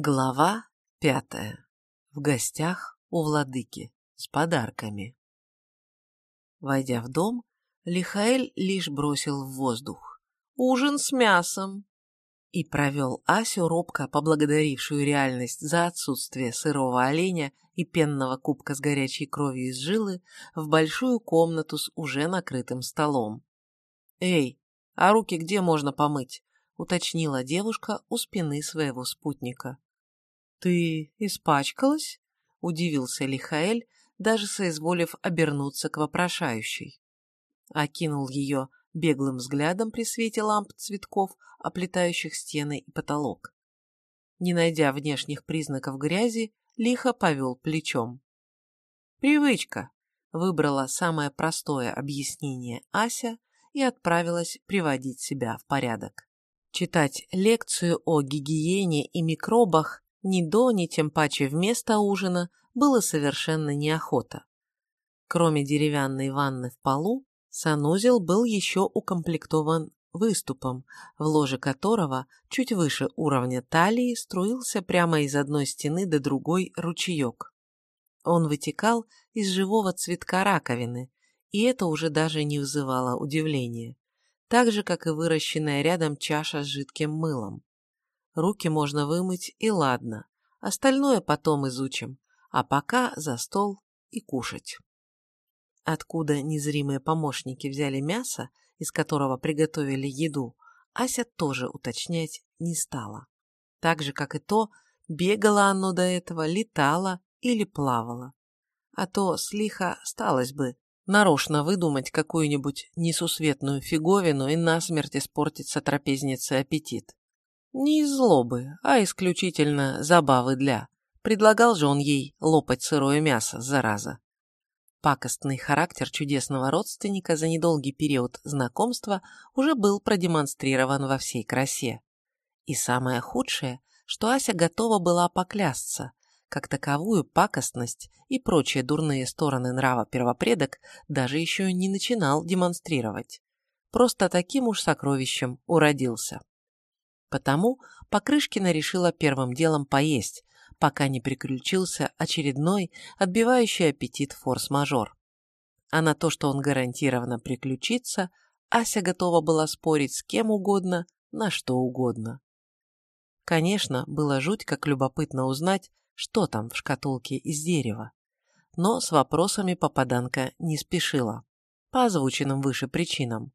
Глава пятая. В гостях у владыки с подарками. Войдя в дом, Лихаэль лишь бросил в воздух «Ужин с мясом!» и провел Асю, робко поблагодарившую реальность за отсутствие сырого оленя и пенного кубка с горячей кровью из жилы, в большую комнату с уже накрытым столом. «Эй, а руки где можно помыть?» — уточнила девушка у спины своего спутника. «Ты испачкалась?» — удивился Лихаэль, даже соизволив обернуться к вопрошающей. Окинул ее беглым взглядом при свете ламп цветков, оплетающих стены и потолок. Не найдя внешних признаков грязи, лихо повел плечом. «Привычка», — выбрала самое простое объяснение Ася и отправилась приводить себя в порядок. Читать лекцию о гигиене и микробах ни до, ни тем паче вместо ужина было совершенно неохота. Кроме деревянной ванны в полу, санузел был еще укомплектован выступом, в ложе которого, чуть выше уровня талии, струился прямо из одной стены до другой ручеек. Он вытекал из живого цветка раковины, и это уже даже не вызывало удивления, так же, как и выращенная рядом чаша с жидким мылом. Руки можно вымыть и ладно, остальное потом изучим, а пока за стол и кушать. Откуда незримые помощники взяли мясо, из которого приготовили еду, Ася тоже уточнять не стала. Так же, как и то, бегало оно до этого, летало или плавало. А то слихо сталось бы нарочно выдумать какую-нибудь несусветную фиговину и насмерть испортить сотрапезнице аппетит. Не из злобы, а исключительно забавы для. Предлагал же он ей лопать сырое мясо, зараза. Пакостный характер чудесного родственника за недолгий период знакомства уже был продемонстрирован во всей красе. И самое худшее, что Ася готова была поклясться, как таковую пакостность и прочие дурные стороны нрава первопредок даже еще не начинал демонстрировать. Просто таким уж сокровищем уродился. Потому Покрышкина решила первым делом поесть, пока не приключился очередной, отбивающий аппетит форс-мажор. А на то, что он гарантированно приключится, Ася готова была спорить с кем угодно, на что угодно. Конечно, было жуть как любопытно узнать, что там в шкатулке из дерева. Но с вопросами попаданка не спешила, по озвученным выше причинам.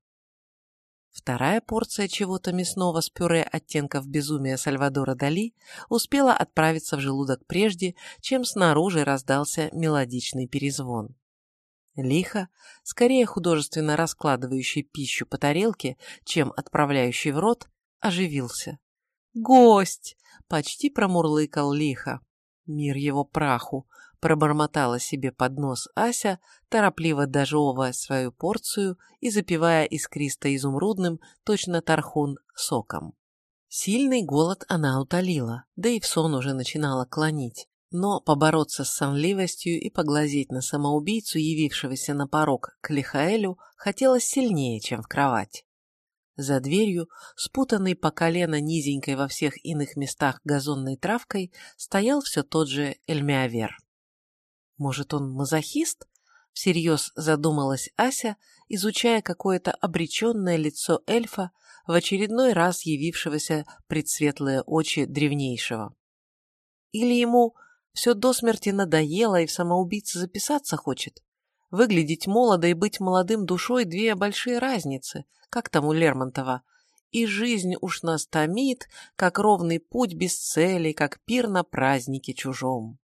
Вторая порция чего-то мясного с пюре оттенков безумия Сальвадора Дали успела отправиться в желудок прежде, чем снаружи раздался мелодичный перезвон. Лихо, скорее художественно раскладывающий пищу по тарелке, чем отправляющий в рот, оживился. «Гость!» — почти промурлыкал лихо. Мир его праху пробормотала себе под нос Ася, торопливо дожевывая свою порцию и запивая искристо-изумрудным, точно тархун, соком. Сильный голод она утолила, да и в сон уже начинала клонить. Но побороться с сонливостью и поглазеть на самоубийцу, явившегося на порог к Лихаэлю, хотелось сильнее, чем в кровать. За дверью, спутанный по колено низенькой во всех иных местах газонной травкой, стоял все тот же Эльмиавер. Может, он мазохист? Всерьез задумалась Ася, изучая какое-то обреченное лицо эльфа, в очередной раз явившегося пред светлые очи древнейшего. Или ему все до смерти надоело и в самоубийце записаться хочет? Выглядеть молодо и быть молодым душой – две большие разницы, как там у Лермонтова. И жизнь уж нас томит, как ровный путь без цели, как пир на празднике чужом.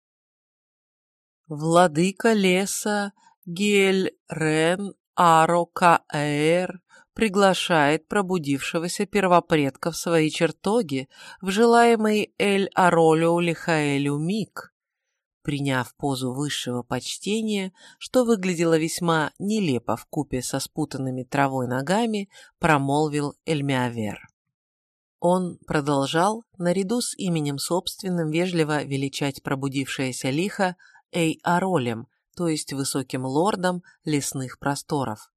Владыка леса Гель-Рен Аро-Каэр приглашает пробудившегося первопредка в свои чертоги в желаемый Эль-Аролю Лихаэлю Мик. Приняв позу высшего почтения, что выглядело весьма нелепо в купе со спутанными травой ногами, промолвил Эльмиавер. Он продолжал, наряду с именем собственным, вежливо величать пробудившееся лихо Эй-Аролем, то есть высоким лордом лесных просторов.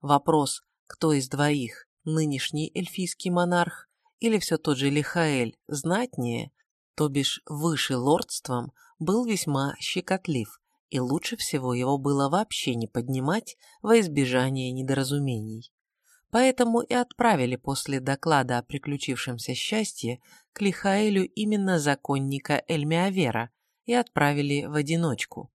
Вопрос, кто из двоих, нынешний эльфийский монарх или все тот же Лихаэль, знатнее, то бишь выше лордством, был весьма щекотлив, и лучше всего его было вообще не поднимать во избежание недоразумений. Поэтому и отправили после доклада о приключившемся счастье к Лихаэлю именно законника Эльмиавера и отправили в одиночку.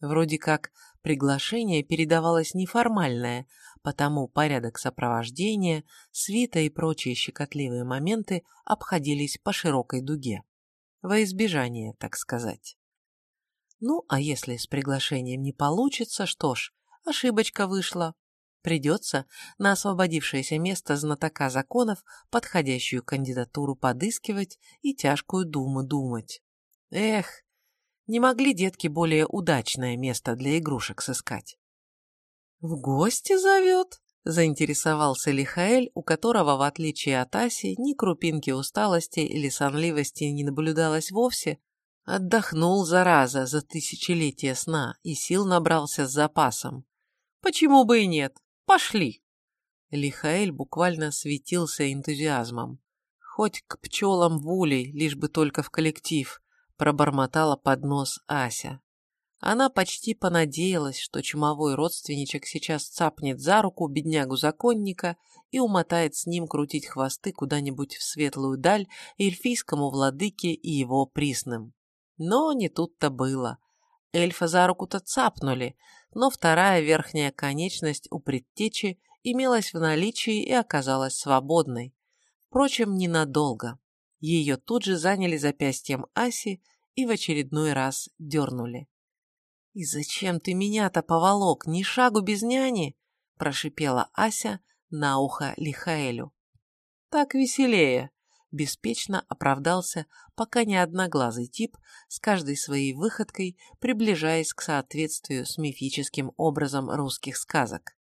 Вроде как приглашение передавалось неформальное, потому порядок сопровождения, свита и прочие щекотливые моменты обходились по широкой дуге. Во избежание, так сказать. Ну, а если с приглашением не получится, что ж, ошибочка вышла. Придется на освободившееся место знатока законов подходящую кандидатуру подыскивать и тяжкую думу думать. Эх, не могли детки более удачное место для игрушек сыскать. «В гости зовет?» – заинтересовался Лихаэль, у которого, в отличие от Аси, ни крупинки усталости или сонливости не наблюдалось вовсе. Отдохнул, зараза, за тысячелетия сна и сил набрался с запасом. «Почему бы и нет? Пошли!» Лихаэль буквально светился энтузиазмом. «Хоть к пчелам в улей, лишь бы только в коллектив», – пробормотала под нос Ася. Она почти понадеялась, что чумовой родственничек сейчас цапнет за руку беднягу-законника и умотает с ним крутить хвосты куда-нибудь в светлую даль эльфийскому владыке и его присным. Но не тут-то было. Эльфа за руку-то цапнули, но вторая верхняя конечность у предтечи имелась в наличии и оказалась свободной. Впрочем, ненадолго. Ее тут же заняли запястьем Аси и в очередной раз дернули. «И зачем ты меня-то поволок? Ни шагу без няни!» – прошипела Ася на ухо Лихаэлю. «Так веселее!» – беспечно оправдался пока не одноглазый тип с каждой своей выходкой, приближаясь к соответствию с мифическим образом русских сказок.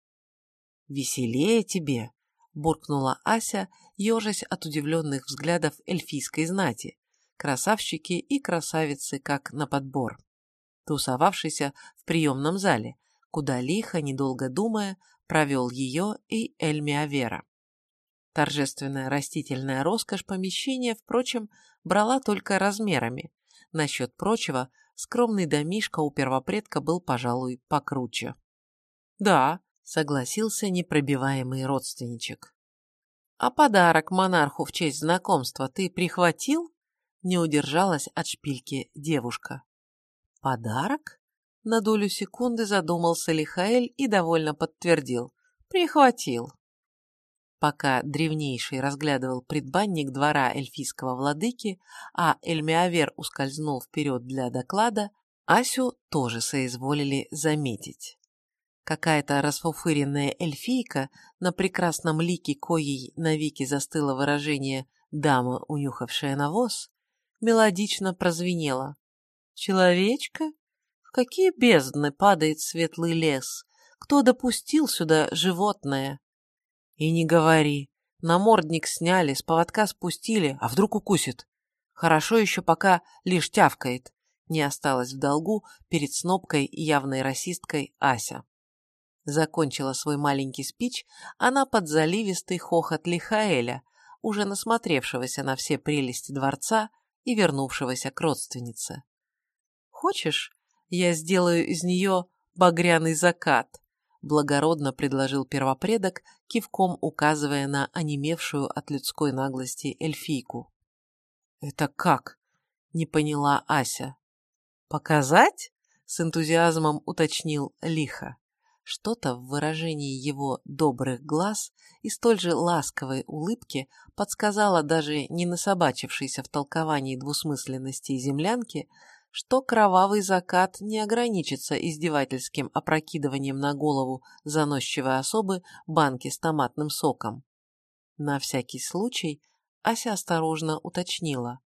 «Веселее тебе!» – буркнула Ася, ежась от удивленных взглядов эльфийской знати. Красавчики и красавицы как на подбор тусовавшийся в приемном зале, куда лихо, недолго думая, провел ее и Эльмиавера. Торжественная растительная роскошь помещения, впрочем, брала только размерами. Насчет прочего, скромный домишка у первопредка был, пожалуй, покруче. «Да», — согласился непробиваемый родственничек. «А подарок монарху в честь знакомства ты прихватил?» Не удержалась от шпильки девушка. «Подарок?» На долю секунды задумался Лихаэль и довольно подтвердил. «Прихватил». Пока древнейший разглядывал предбанник двора эльфийского владыки, а Эльмиавер ускользнул вперед для доклада, Асю тоже соизволили заметить. Какая-то расфуфыренная эльфийка, на прекрасном лике коей навеки застыло выражение «дама, унюхавшая навоз», мелодично прозвенела. Человечка? В какие бездны падает светлый лес? Кто допустил сюда животное? И не говори. Намордник сняли, с поводка спустили, а вдруг укусит? Хорошо еще пока лишь тявкает. Не осталось в долгу перед снопкой явной расисткой Ася. Закончила свой маленький спич она под заливистый хохот Лихаэля, уже насмотревшегося на все прелести дворца и вернувшегося к родственнице. Хочешь, я сделаю из нее багряный закат?» благородно предложил первопредок, кивком указывая на онемевшую от людской наглости эльфийку. «Это как?» — не поняла Ася. «Показать?» — с энтузиазмом уточнил Лиха. Что-то в выражении его добрых глаз и столь же ласковой улыбки подсказало даже не насобачившейся в толковании двусмысленности землянке, что кровавый закат не ограничится издевательским опрокидыванием на голову заносчивой особы банки с томатным соком. На всякий случай Ася осторожно уточнила.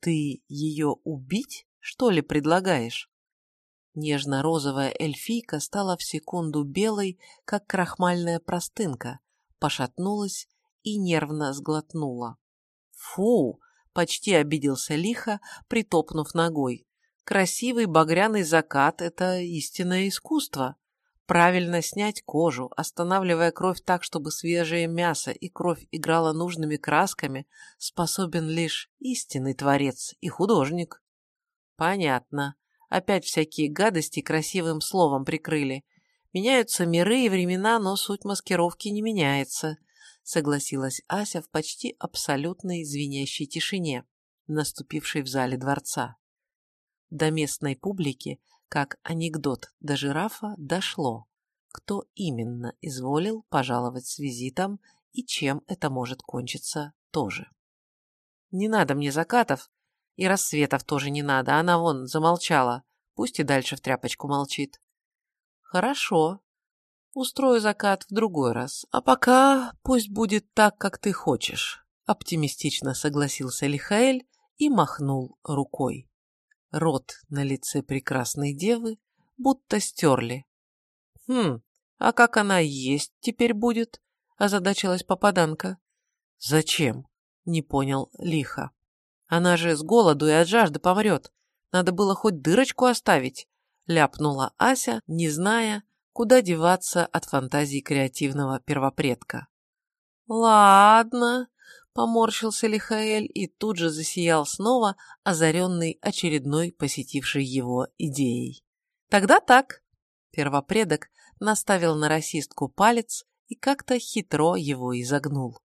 «Ты ее убить, что ли, предлагаешь?» Нежно-розовая эльфийка стала в секунду белой, как крахмальная простынка, пошатнулась и нервно сглотнула. «Фу!» Почти обиделся лихо, притопнув ногой. Красивый багряный закат — это истинное искусство. правильно снять кожу, останавливая кровь так, чтобы свежее мясо и кровь играла нужными красками, способен лишь истинный творец и художник. Понятно. Опять всякие гадости красивым словом прикрыли. Меняются миры и времена, но суть маскировки не меняется, согласилась Ася в почти абсолютной звенящей тишине, наступившей в зале дворца. До местной публики как анекдот до жирафа дошло, кто именно изволил пожаловать с визитом и чем это может кончиться тоже. Не надо мне закатов, и рассветов тоже не надо, она вон замолчала, пусть и дальше в тряпочку молчит. Хорошо, устрою закат в другой раз, а пока пусть будет так, как ты хочешь, оптимистично согласился Лихаэль и махнул рукой. Рот на лице прекрасной девы будто стерли. «Хм, а как она есть теперь будет?» – озадачилась попаданка. «Зачем?» – не понял лихо. «Она же с голоду и от жажды помрет. Надо было хоть дырочку оставить», – ляпнула Ася, не зная, куда деваться от фантазии креативного первопредка. «Ладно», Поморщился Лихаэль и тут же засиял снова, озаренный очередной посетившей его идеей. Тогда так. Первопредок наставил на расистку палец и как-то хитро его изогнул.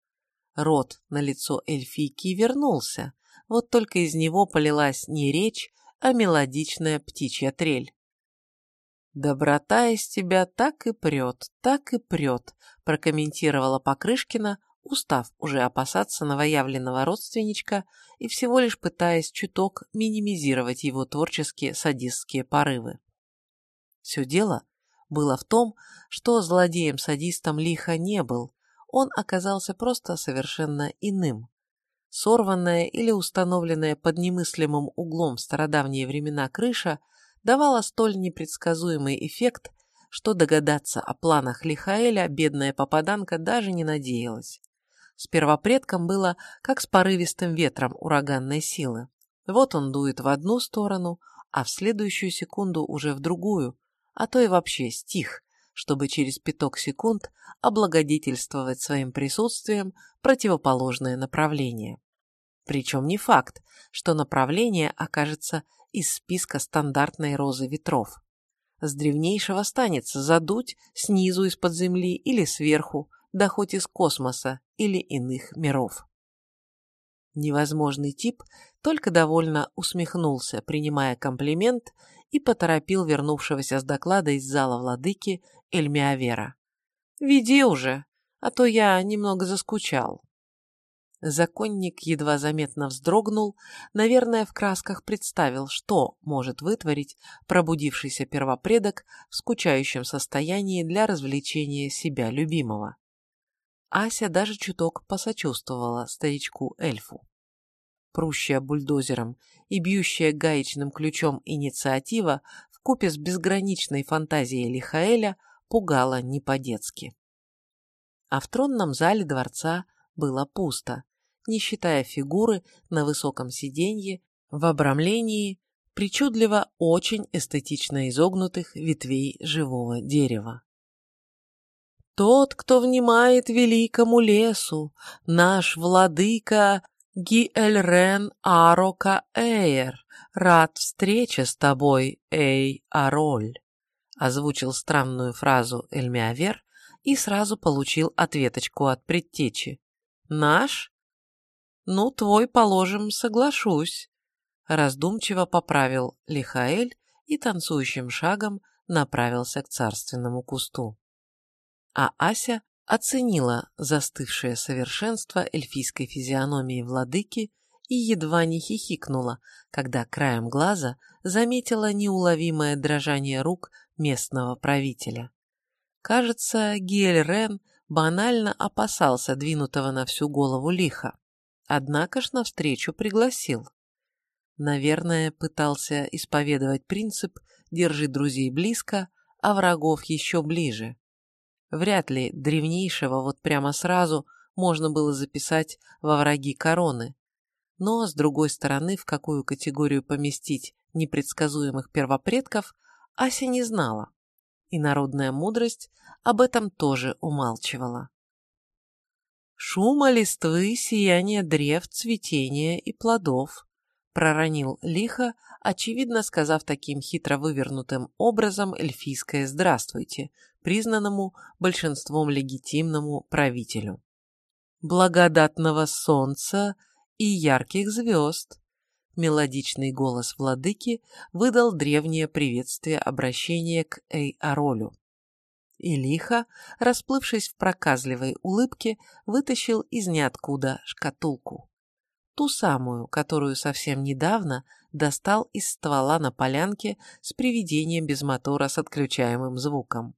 Рот на лицо эльфийки вернулся, вот только из него полилась не речь, а мелодичная птичья трель. «Доброта из тебя так и прет, так и прет», прокомментировала Покрышкина, устав уже опасаться новоявленного родственничка и всего лишь пытаясь чуток минимизировать его творческие садистские порывы. Все дело было в том, что злодеем-садистом лихо не был, он оказался просто совершенно иным. Сорванная или установленная под немыслимым углом в стародавние времена крыша давала столь непредсказуемый эффект, что догадаться о планах Лихаэля бедная попаданка даже не надеялась. С первопредком было, как с порывистым ветром ураганной силы. Вот он дует в одну сторону, а в следующую секунду уже в другую, а то и вообще стих, чтобы через пяток секунд облагодетельствовать своим присутствием противоположное направление. Причем не факт, что направление окажется из списка стандартной розы ветров. С древнейшего станется задуть снизу из-под земли или сверху, да хоть из космоса или иных миров. Невозможный тип только довольно усмехнулся, принимая комплимент, и поторопил вернувшегося с доклада из зала владыки Эльмиавера. «Веди уже, а то я немного заскучал». Законник едва заметно вздрогнул, наверное, в красках представил, что может вытворить пробудившийся первопредок в скучающем состоянии для развлечения себя любимого. Ася даже чуток посочувствовала старичку-эльфу. Прущая бульдозером и бьющая гаечным ключом инициатива вкупе с безграничной фантазией Лихаэля пугала не по-детски. А в тронном зале дворца было пусто, не считая фигуры на высоком сиденье в обрамлении причудливо очень эстетично изогнутых ветвей живого дерева. Тот, кто внимает великому лесу, наш владыка Гиэльрен Арока Эйр, рад встрече с тобой, Эй Ароль, озвучил странную фразу Эльмиавер и сразу получил ответочку от предтечи. Наш? Ну, твой, положим, соглашусь. Раздумчиво поправил Лихаэль и танцующим шагом направился к царственному кусту а Ася оценила застывшее совершенство эльфийской физиономии владыки и едва не хихикнула, когда краем глаза заметила неуловимое дрожание рук местного правителя. Кажется, Гиэль Рен банально опасался двинутого на всю голову лиха, однако ж навстречу пригласил. Наверное, пытался исповедовать принцип «держи друзей близко, а врагов еще ближе». Вряд ли древнейшего вот прямо сразу можно было записать во враги короны. Но, с другой стороны, в какую категорию поместить непредсказуемых первопредков, Ася не знала. и народная мудрость об этом тоже умалчивала. «Шума листвы, сияние древ, цветения и плодов», проронил лихо, очевидно сказав таким хитро вывернутым образом эльфийское «здравствуйте», признанному большинством легитимному правителю. «Благодатного солнца и ярких звезд», мелодичный голос владыки выдал древнее приветствие обращения к Эй-Аролю. И лихо, расплывшись в проказливой улыбке, вытащил из ниоткуда шкатулку. Ту самую, которую совсем недавно достал из ствола на полянке с приведением без мотора с отключаемым звуком.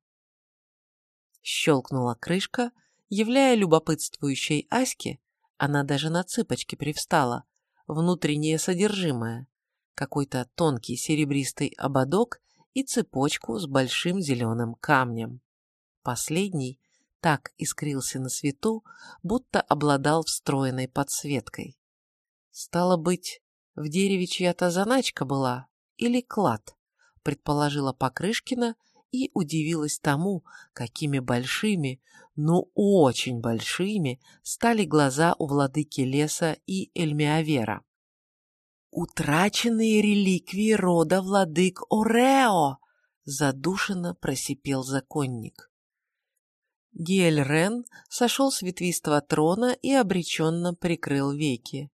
Щелкнула крышка, являя любопытствующей Аське, она даже на цыпочки привстала, внутреннее содержимое, какой-то тонкий серебристый ободок и цепочку с большим зеленым камнем. Последний так искрился на свету, будто обладал встроенной подсветкой. Стало быть, в дереве чья-то заначка была или клад, предположила Покрышкина и удивилась тому, какими большими, ну очень большими, стали глаза у владыки леса и Эльмиавера. «Утраченные реликвии рода владык Орео!» задушенно просипел законник. Гель Рен сошел с ветвистого трона и обреченно прикрыл веки.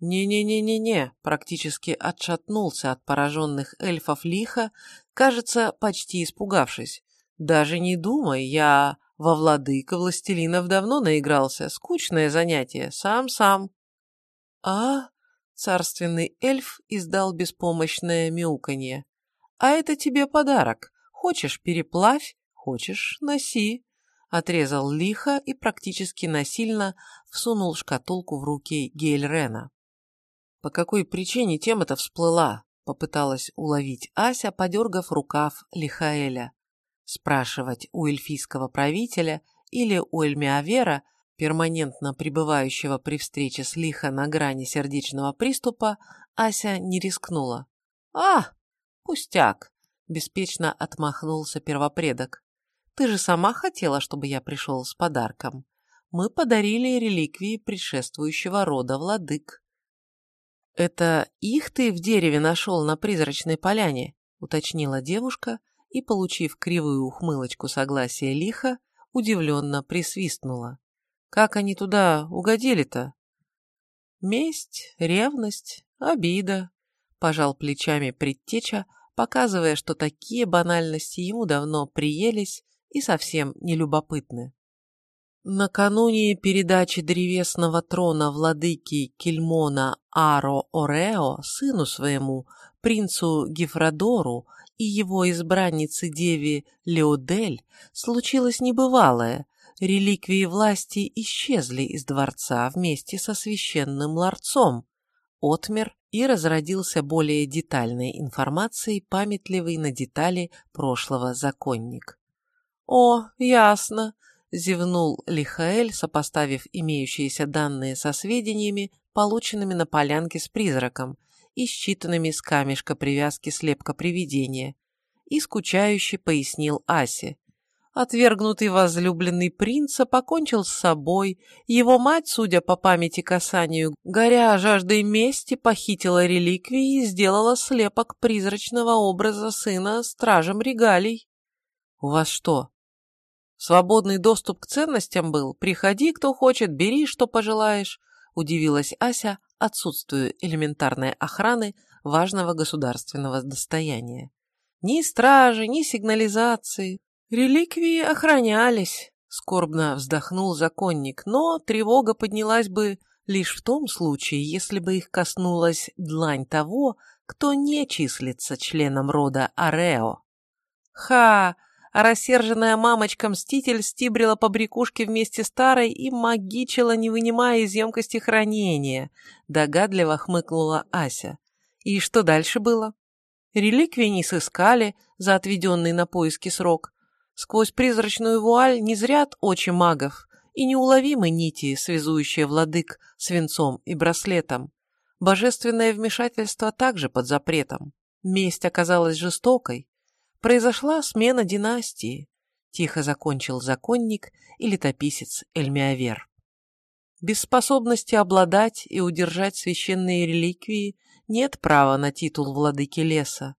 «Не-не-не-не-не», практически отшатнулся от пораженных эльфов лихо, кажется, почти испугавшись. «Даже не думай, я во владыка властелинов давно наигрался. Скучное занятие, сам-сам». «А?» — царственный эльф издал беспомощное мяуканье. «А это тебе подарок. Хочешь — переплавь, хочешь — носи». Отрезал лихо и практически насильно всунул шкатулку в руки Гейльрена. По какой причине тема-то всплыла? Попыталась уловить Ася, подергав рукав Лихаэля. Спрашивать у эльфийского правителя или у Эльмиавера, перманентно пребывающего при встрече с Лиха на грани сердечного приступа, Ася не рискнула. «А, пустяк!» – беспечно отмахнулся первопредок. «Ты же сама хотела, чтобы я пришел с подарком. Мы подарили реликвии предшествующего рода владык». «Это их ты в дереве нашел на призрачной поляне?» — уточнила девушка и, получив кривую ухмылочку согласия лиха, удивленно присвистнула. «Как они туда угодили-то?» «Месть, ревность, обида», — пожал плечами предтеча, показывая, что такие банальности ему давно приелись и совсем не любопытны. Накануне передачи древесного трона владыки Кельмона Аро Орео сыну своему, принцу Гефродору и его избраннице деве Леодель, случилось небывалое. Реликвии власти исчезли из дворца вместе со священным ларцом. Отмер и разродился более детальной информацией, памятливый на детали прошлого законник. «О, ясно!» зевнул Лихаэль, сопоставив имеющиеся данные со сведениями, полученными на полянке с призраком и считанными с камешка привязки слепка привидения, и скучающе пояснил Асе. Отвергнутый возлюбленный принца покончил с собой, его мать, судя по памяти касанию, горя жаждой мести, похитила реликвии и сделала слепок призрачного образа сына стражем регалий. «У вас что, Свободный доступ к ценностям был. Приходи, кто хочет, бери, что пожелаешь. Удивилась Ася отсутствию элементарной охраны важного государственного достояния. Ни стражи, ни сигнализации. Реликвии охранялись, скорбно вздохнул законник, но тревога поднялась бы лишь в том случае, если бы их коснулась длань того, кто не числится членом рода Арео. Ха! А рассерженная мамочка-мститель стибрила по брякушке вместе старой и магичила, не вынимая из емкости хранения, догадливо хмыкнула Ася. И что дальше было? Реликвии не сыскали за отведенный на поиски срок. Сквозь призрачную вуаль не зрят очи магов и неуловимы нити, связующие владык свинцом и браслетом. Божественное вмешательство также под запретом. Месть оказалась жестокой, произошла смена династии, тихо закончил законник и летописец Эльмиавер. Без способности обладать и удержать священные реликвии нет права на титул владыки леса.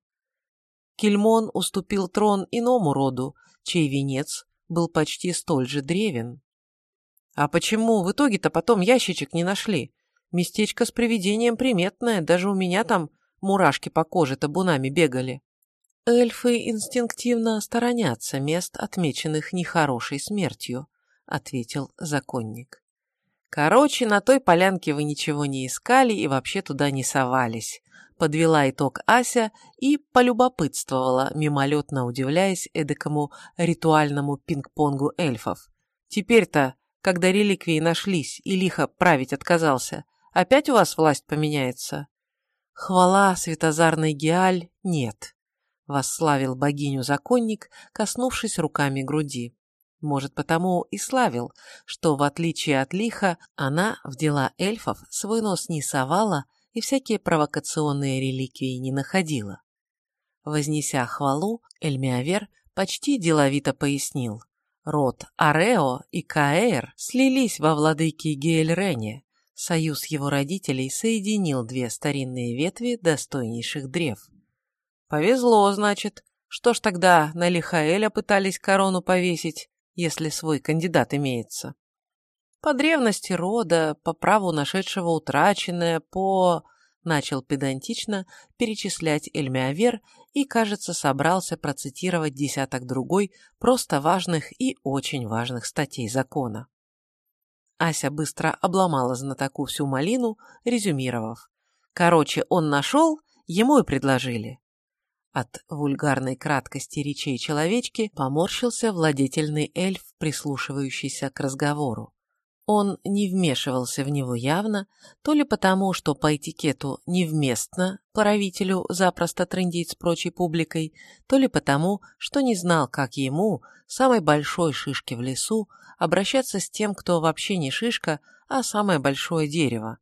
Кельмон уступил трон иному роду, чей венец был почти столь же древен. А почему в итоге-то потом ящичек не нашли? Местечко с привидением приметное, даже у меня там мурашки по коже табунами бегали. Эльфы инстинктивно сторонятся мест, отмеченных нехорошей смертью, ответил законник. Короче, на той полянке вы ничего не искали и вообще туда не совались. Подвела итог Ася и полюбопытствовала, мимолетно удивляясь эдакому ритуальному пинг-понгу эльфов. Теперь-то, когда реликвии нашлись и лихо править отказался, опять у вас власть поменяется? Хвала светозарной Геаль нет, восславил богиню законник, коснувшись руками груди. Может, потому и славил, что, в отличие от лиха, она в дела эльфов свой нос не совала и всякие провокационные реликвии не находила. Вознеся хвалу, Эльмиавер почти деловито пояснил. Род Арео и Каэр слились во владыке Геэльрене. Союз его родителей соединил две старинные ветви достойнейших древ. Повезло, значит. Что ж тогда на Лихаэля пытались корону повесить, если свой кандидат имеется? По древности рода, по праву нашедшего утраченное, по... Начал педантично перечислять Эльмиавер и, кажется, собрался процитировать десяток другой просто важных и очень важных статей закона. Ася быстро обломала знатоку всю малину, резюмировав. Короче, он нашел, ему и предложили. От вульгарной краткости речей человечки поморщился владетельный эльф, прислушивающийся к разговору. Он не вмешивался в него явно, то ли потому, что по этикету невместно правителю запросто трындеть с прочей публикой, то ли потому, что не знал, как ему, самой большой шишке в лесу, обращаться с тем, кто вообще не шишка, а самое большое дерево.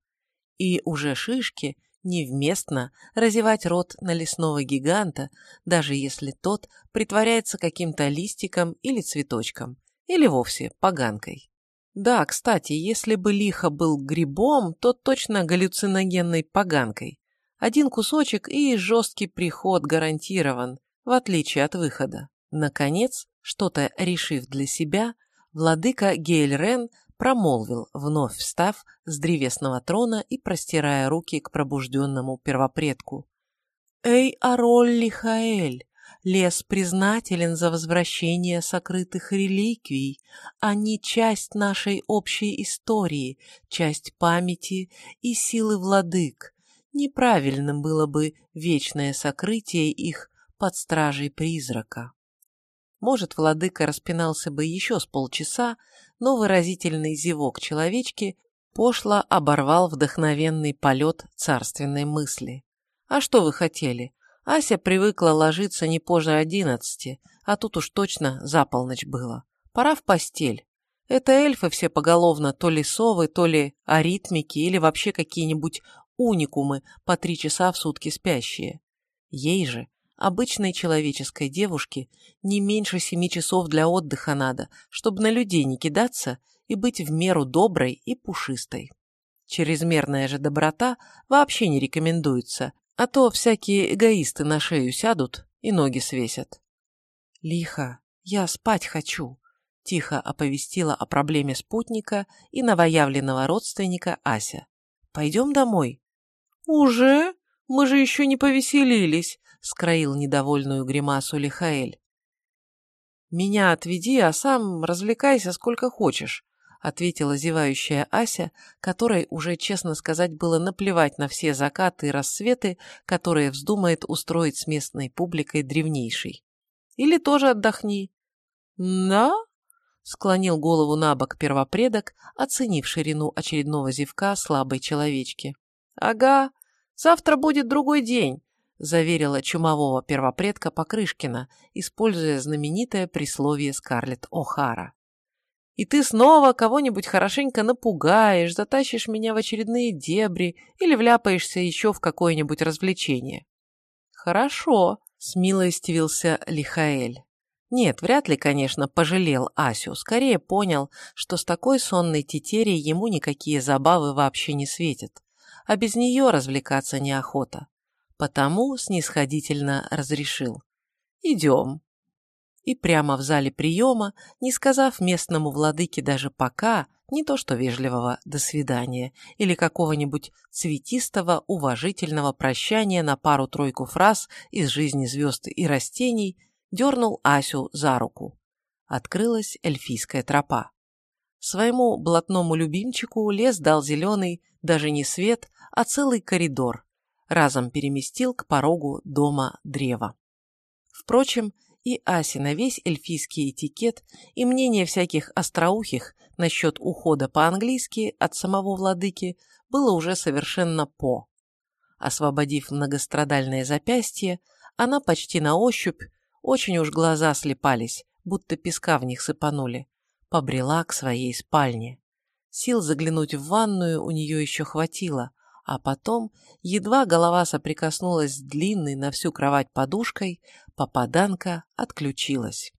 И уже шишки невместно разевать рот на лесного гиганта, даже если тот притворяется каким-то листиком или цветочком, или вовсе поганкой. Да, кстати, если бы лихо был грибом, то точно галлюциногенной поганкой. Один кусочек и жесткий приход гарантирован, в отличие от выхода. Наконец, что-то решив для себя, владыка Гейльрен промолвил, вновь встав с древесного трона и простирая руки к пробужденному первопредку. «Эй, Ароль Лихаэль, Лес признателен за возвращение сокрытых реликвий. Они часть нашей общей истории, часть памяти и силы владык. Неправильным было бы вечное сокрытие их под стражей призрака. Может, владыка распинался бы еще с полчаса, но выразительный зевок человечки пошло оборвал вдохновенный полет царственной мысли. А что вы хотели? Ася привыкла ложиться не позже одиннадцати, а тут уж точно за полночь было. Пора в постель. Это эльфы все поголовно то ли совы, то ли аритмики или вообще какие-нибудь уникумы по три часа в сутки спящие. Ей же, обычной человеческой девушке, не меньше семи часов для отдыха надо, чтобы на людей не кидаться и быть в меру доброй и пушистой. Чрезмерная же доброта вообще не рекомендуется, а то всякие эгоисты на шею сядут и ноги свесят. Лихо, я спать хочу, тихо оповестила о проблеме спутника и новоявленного родственника Ася. Пойдем домой. Уже? Мы же еще не повеселились, скроил недовольную гримасу Лихаэль. Меня отведи, а сам развлекайся сколько хочешь, ответила зевающая Ася, которой уже, честно сказать, было наплевать на все закаты и рассветы, которые вздумает устроить с местной публикой древнейший. Или тоже отдохни. Да? Склонил голову на бок первопредок, оценив ширину очередного зевка слабой человечки. Ага, завтра будет другой день, заверила чумового первопредка Покрышкина, используя знаменитое присловие Скарлетт О'Хара. И ты снова кого-нибудь хорошенько напугаешь, затащишь меня в очередные дебри или вляпаешься еще в какое-нибудь развлечение. Хорошо, Смилостивился Лихаэль. Нет, вряд ли, конечно, пожалел Асю, скорее понял, что с такой сонной тетерей ему никакие забавы вообще не светят, а без нее развлекаться неохота. Потому снисходительно разрешил. «Идем». И прямо в зале приема, не сказав местному владыке даже «пока», не то что вежливого «до свидания» или какого-нибудь цветистого, уважительного прощания на пару-тройку фраз из жизни звезд и растений, дернул Асю за руку. Открылась эльфийская тропа. Своему блатному любимчику лес дал зеленый, даже не свет, а целый коридор, разом переместил к порогу дома древа. Впрочем, и Аси на весь эльфийский этикет и мнение всяких остроухих насчет ухода по-английски от самого владыки было уже совершенно по. Освободив многострадальное запястье, она почти на ощупь, очень уж глаза слепались, будто песка в них сыпанули, побрела к своей спальне. Сил заглянуть в ванную у нее еще хватило, а потом, едва голова соприкоснулась с длинной на всю кровать подушкой, попаданка отключилась.